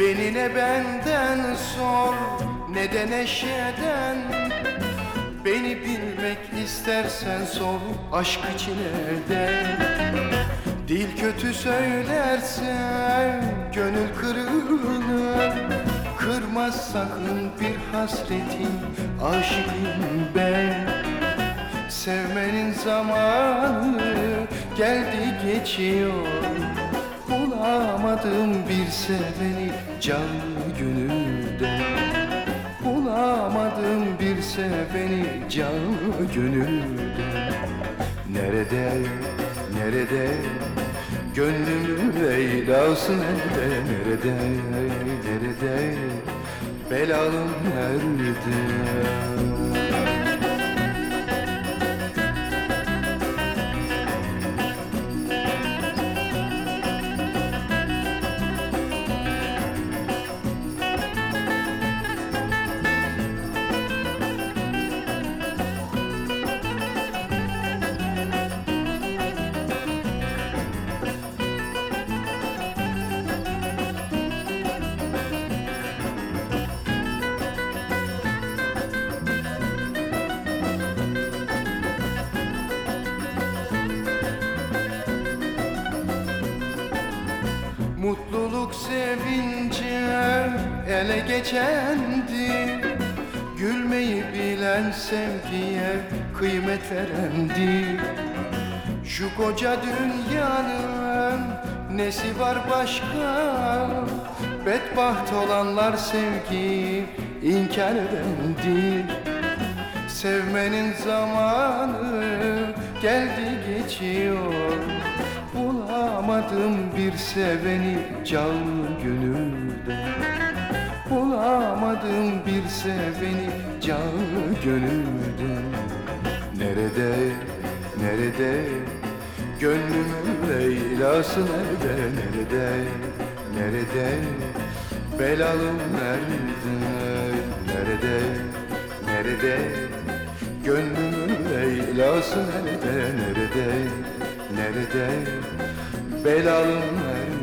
Beni ne benden sor ne de neşeden. Beni bilmek istersen sor aşk için Dil kötü söylersen gönül kırılır Kırmaz sakın bir hasretin aşıkım ben. Sevmenin zamanı geldi geçiyor Bulamadım bir seveni canı gönülden. Bulamadım bir seveni canı gönülden. Nerede, nerede? Gönlümün Leyla'sı nerede, nerede, nerede? Belalım nerede Mutluluk sevince ele geçendi. Gülmeyi bilen sevgiye kıymet verendi Şu koca dünyanın nesi var başka? Bedbaht olanlar sevgiyi inkar edendi Sevmenin zamanı geldi geçiyor Bulamadım bir seveni canlı gönülden Bulamadım bir seveni canlı gönülden Nerede, nerede? Gönlümün Leyla'sı nerede, nerede, nerede? Belalım nerede, nerede, nerede? Gönlümün Leyla'sı nerede, nerede, nerede Belalım. nerede